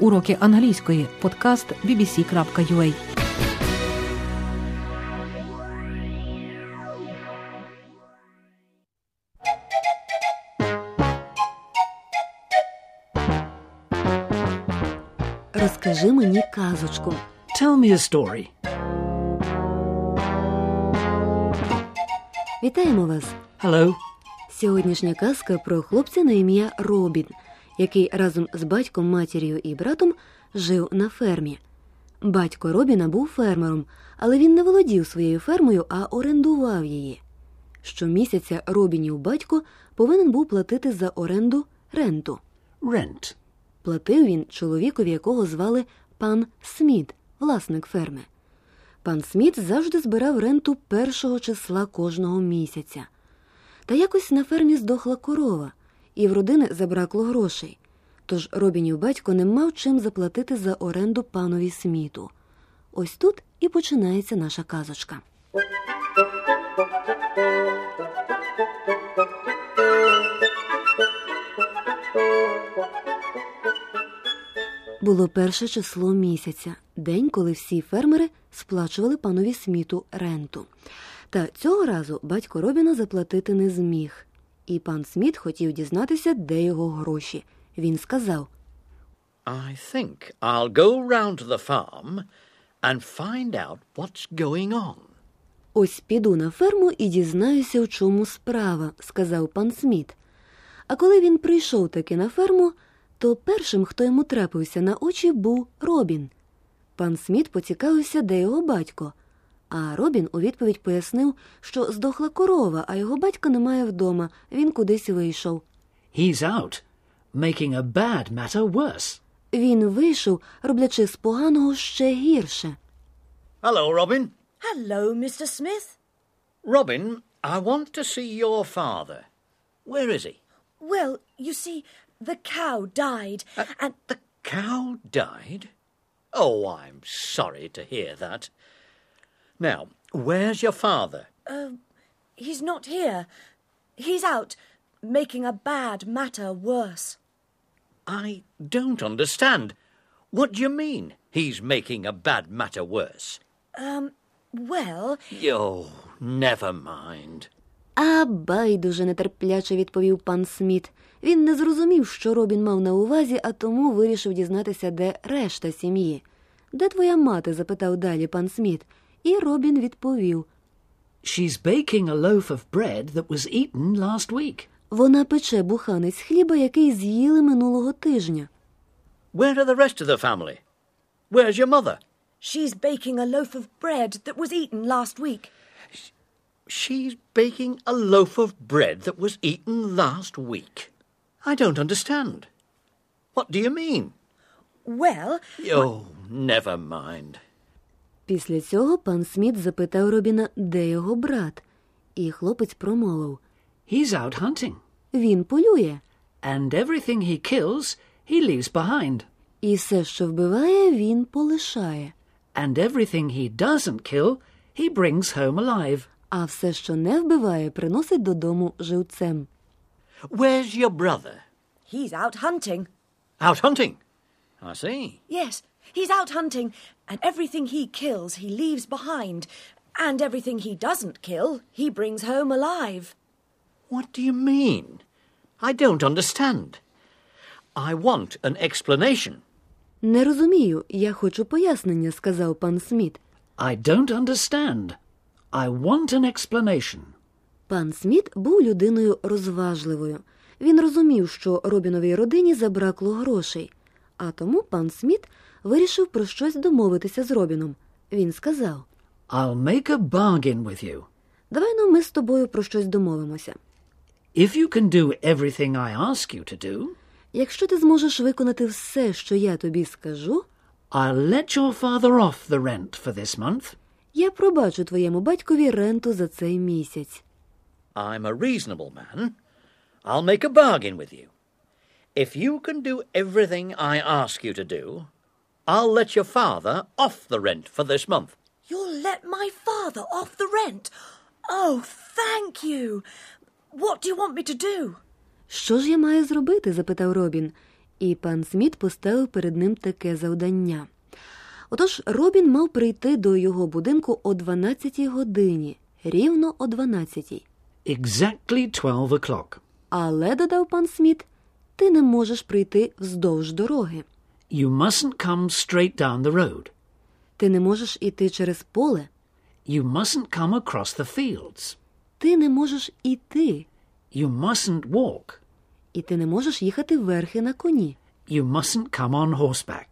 Уроки англійської. Подкаст bbc.ua Розкажи мені казочку. Tell me a story. Вітаємо вас! Hello. Сьогоднішня казка про хлопця на ім'я Робін, який разом з батьком, матір'ю і братом жив на фермі. Батько Робіна був фермером, але він не володів своєю фермою, а орендував її. Щомісяця Робінів батько повинен був платити за оренду ренту. Rent. Платив він чоловікові, якого звали пан Сміт, власник ферми. Пан Сміт завжди збирав ренту першого числа кожного місяця. Та якось на фермі здохла корова, і в родини забракло грошей. Тож Робінів батько не мав чим заплатити за оренду панові Сміту. Ось тут і починається наша казочка. Було перше число місяця, день, коли всі фермери сплачували панові Сміту ренту. Та цього разу батько Робіна заплатити не зміг. І пан Сміт хотів дізнатися, де його гроші. Він сказав: I think I'll go round to the farm and find out what's going on. Ось піду на ферму і дізнаюся, у чому справа, сказав пан Сміт. А коли він прийшов таки на ферму, то першим, хто йому трапився на очі, був Робін. Пан Сміт поцікавився, де його батько. А Робін у відповідь пояснив, що здохла корова, а його батька немає вдома, він кудись вийшов. He's out, making a bad matter worse. Він вийшов, роблячи з поганого ще гірше. Hello, Robin. Hello, Mr. Smith. Robin, I want to see your father. Where is he? Well, you see, the cow died, uh, and The cow died? Oh, I'm sorry to hear that. Now, where's your father? he's not here. He's out, making a bad matter worse. I don't understand. What do you mean, he's making a bad matter worse? Um, Well, Oh, never mind. А байдуже нетерпляче відповів пан Сміт. Він не зрозумів, що Робін мав на увазі, а тому вирішив дізнатися, де решта сім'ї. Де твоя мати? запитав далі пан Сміт. І Робін відповів. She's baking a loaf of bread that was eaten last week. Вона пече буханець хліба, який з'їли минулого тижня. Where are the rest of the family? Where's your mother? she's baking a loaf of bread that was eaten last week. She's baking a loaf of bread that was eaten last week. I don't understand. What do you mean? Well, Oh, never mind. Після цього пан Сміт запитав Робіна, де його брат. І хлопець промовив. He's out hunting, Він полює. and everything he kills, he leaves behind. І все, що вбиває, він полишає. And everything he doesn't kill, he brings home alive. А все, що не вбиває, приносить додому живцем. Where's your brother? he's out hunting. Out hunting. I see. Yes, he's out hunting, and everything he kills he leaves behind, and everything he doesn't kill he brings home alive. What do you mean? I don't understand. I want an explanation. Не розумію, я хочу пояснення, сказав пан Сміт. I don't understand. I want an explanation. Пан Сміт був людиною розважливою. Він розумів, що Робіновій родині забракло грошей, а тому пан Сміт вирішив про щось домовитися з Робіном. Він сказав: I'll make a bargain with you. Давай ну ми з тобою про щось домовимося. If you can do everything I ask you to do, Якщо ти зможеш виконати все, що я тобі скажу, I'll let your father off the rent for this month. я пробачу твоєму батькові ренту за цей місяць. I'm a reasonable man. I'll make a bargain with you. If you can do everything I ask you to do, I'll let your father off the rent for this month. You'll let my father off the rent? Oh, thank you. What do you want me to do? Що ж я маю зробити? запитав Робін. і пан Сміт поставив перед ним таке завдання. Отож Робін мав прийти до його будинку о 12 годині, рівно о 12. Exactly 12 o'clock. Але, додав пан Сміт, ти не можеш прийти вздовж дороги. You mustn't come straight down the road. Ти не можеш іти через поле, You mustn't come across the fields. ти не можеш іти, You mustn't walk. і ти не можеш їхати верхи на коні. You mustn't come on horseback.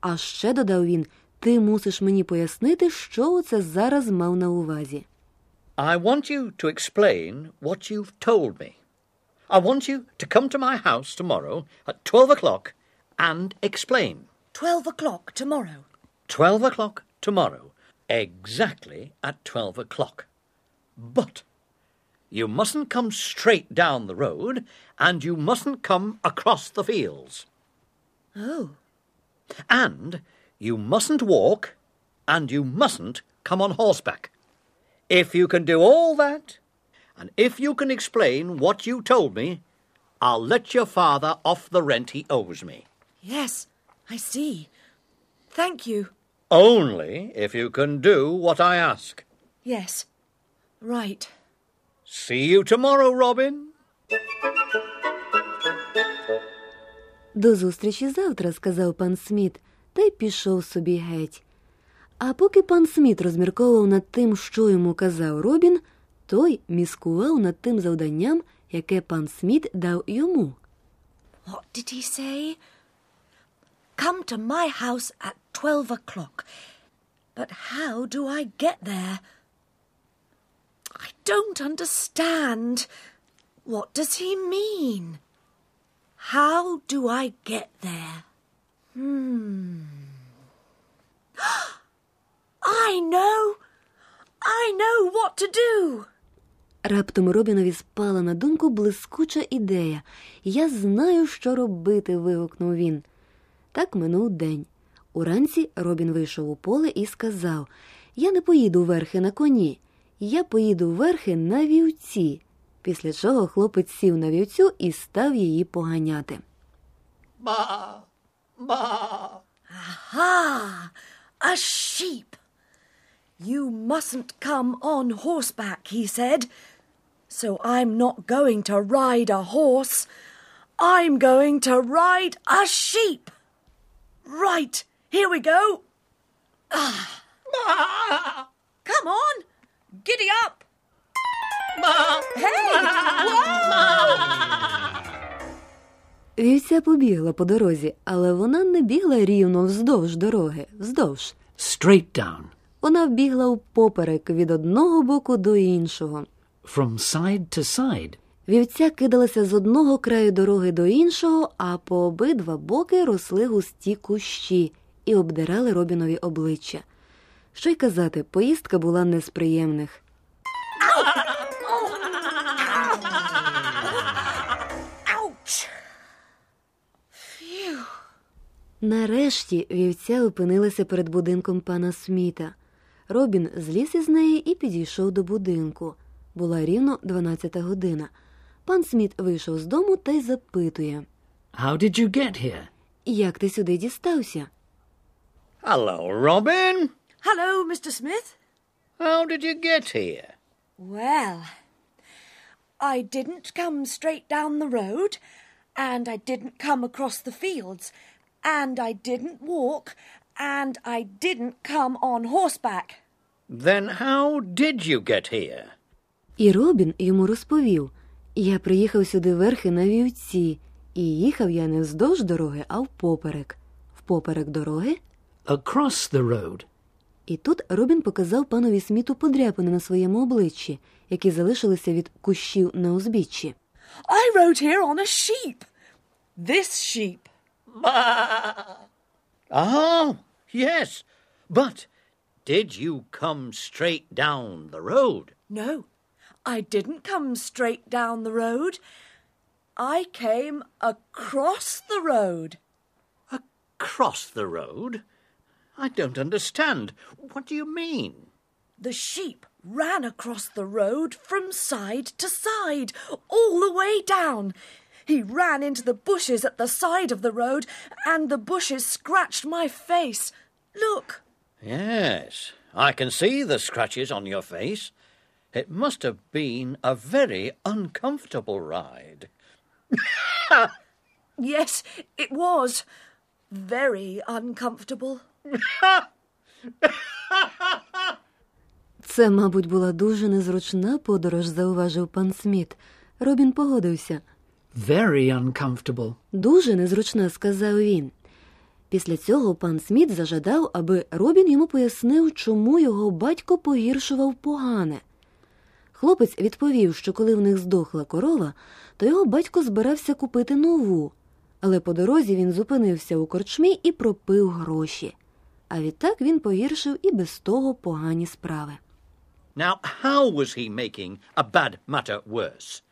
А ще додав він: ти мусиш мені пояснити, що оце зараз мав на увазі. I want you to explain what you've told me. I want you to come to my house tomorrow at 12 o'clock and explain. Twelve o'clock tomorrow. 12 o'clock tomorrow, exactly at 12 o'clock. But you mustn't come straight down the road and you mustn't come across the fields. Oh. And you mustn't walk and you mustn't come on horseback. If you can do all that, and if you can explain what you told me, I'll let your father off the rent he owes me. Yes, I see. Thank you. Only if you can do what I ask. Yes. Right. See you tomorrow, Robin. До зустрічі завтра, сказав пан Сміт, та й пішов собі геть. А поки пан Сміт розмірковував над тим, що йому казав Робін, той міскував над тим завданням, яке пан Сміт дав йому. What did he say? Come to my house at twelve o'clock. But how do I get there? I don't understand. What does he mean? How do I get there? Hmm. I know! I know what to do! Раптом Робінові спала на думку блискуча ідея. Я знаю, що робити. вигукнув він. Так минув день. Уранці Робін вийшов у поле і сказав: Я не поїду верхи на коні, я поїду верхи на вівці. Після чого хлопець сів на вівцю і став її поганяти. Ma, ma. Ah, a sheep. You mustn't come on horseback, he said. So I'm not going to ride a horse. I'm going to ride a sheep. Right, here we go. Ah. Come on, giddy up. Hey, Вівця побігла по дорозі, але вона не бігла рівно вздовж дороги, вздовж. Straight down. Вона бігла впоперек від одного боку до іншого. From side to side. Вівця кидалася з одного краю дороги до іншого, а по обидва боки росли густі кущі і обдирали Робінові обличчя. Що й казати, поїздка була не з приємних. Нарешті вівця опинилася перед будинком пана Сміта. Робін зліз із неї і підійшов до будинку. Була рівно 12 година. Пан Сміт вийшов з дому та й запитує: How did you get here? Як ти сюди дістався? Hello, Robin. Hello, Mr. Smith. How did you get here? Well, I didn't come straight down the road, and I didn't come across the fields, and I didn't walk, and I didn't come on horseback. Then how did you get here? І Робін йому розповів: Я приїхав сюди верхи на вівці, і їхав я не вздовж дороги, а впоперек. Впоперек дороги. Across the road. І тут Робін показав панові Сміту подряпини на своєму обличчі, які залишилися від кущів на узбіччі. I rode here on a sheep. This sheep. Ah, yes. But did you come straight down the road? No, I didn't come straight down the road. I came across the road. Across the road? I don't understand. What do you mean? The sheep ran across the road from side to side, all the way down. He ran into the bushes at the side of the road, and the bushes scratched my face. Look. Yes, I can see the scratches on your face. It must have been a very uncomfortable ride. Yes, it was. Very uncomfortable. Це, мабуть, була дуже незручна подорож, зауважив пан Сміт. Робін погодився. Very uncomfortable. Дуже незручна, сказав він. Після цього пан Сміт зажадав, аби Робін йому пояснив, чому його батько погіршував погане. Хлопець відповів, що коли в них здохла корова, то його батько збирався купити нову, але по дорозі він зупинився у корчмі і пропив гроші. А відтак він погіршив і без того погані справи. Now, how was he making a bad matter worse?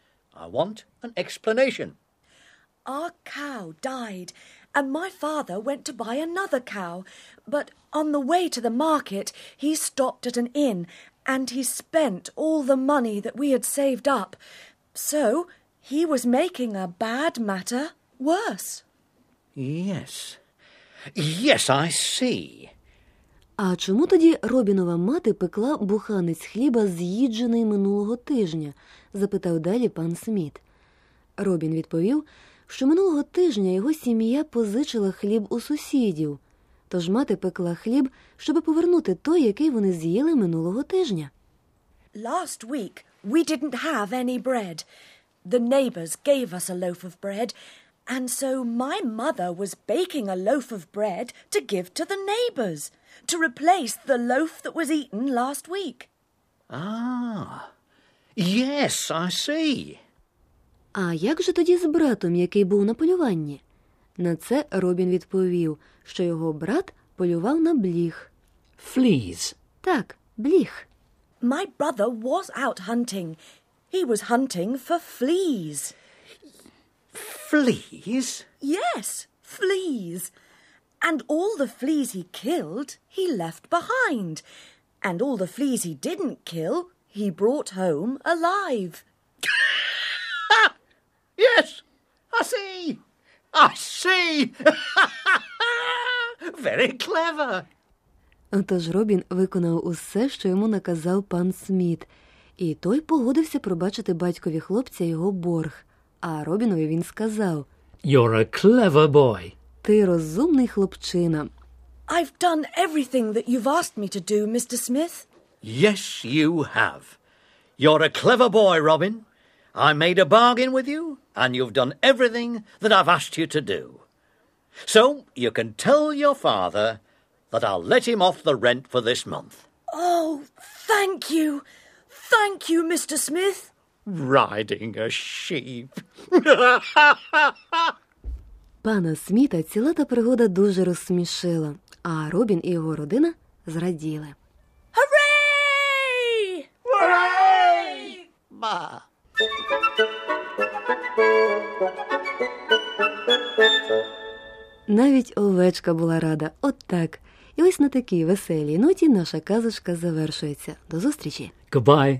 I want an explanation. Our cow died, and my father went to buy another cow. But on the way to the market, he stopped at an inn, and he spent all the money that we had saved up. So he was making a bad matter worse. Yes. Yes, I see. А чому тоді Робінова мати пекла буханець хліба, з'їджений минулого тижня? запитав далі пан Сміт. Робін відповів, що минулого тижня його сім'я позичила хліб у сусідів, тож мати пекла хліб, щоби повернути той, який вони з'їли минулого тижня. Last week, we didn't have any bread. The neighbours gave us a loaf of bread, and so my mother was baking a loaf of bread to give to the neighbours, to replace the loaf that was eaten last week. Ah. Yes, I see. А як же тоді з братом, який був на полюванні? На це Робін відповів, що його брат полював на бліг. Fleas. Так, бліг. My brother was out hunting. He was hunting for fleas. Fleas? Yes, fleas. And all the fleas he killed, he left behind. And all the fleas he didn't kill, he brought home alive. Yes, I see. I see. Very clever. Отож Робін виконав усе, що йому наказав пан Сміт, і той погодився пробачити батькові хлопця його борг. А Робінові він сказав: You're a clever boy. Ти розумний хлопчина. I've done everything that you've asked me to do, Mr. Smith. Yes, you have. You're a clever boy, Robin. I made a bargain with you, and you've done everything that I've asked you to do. So you can tell your father that I'll let him off the rent for this month. Oh, thank you. Thank you, Mr. Smith. Riding a sheep. Пана Сміта ціла та пригода дуже розсмішила, а Робін і його родина зраділи. Hooray! Bah. Навіть овечка була рада. От так. І ось на такій веселій ноті наша казочка завершується. До зустрічі! Goodbye.